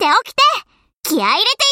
て起きて。気合入れて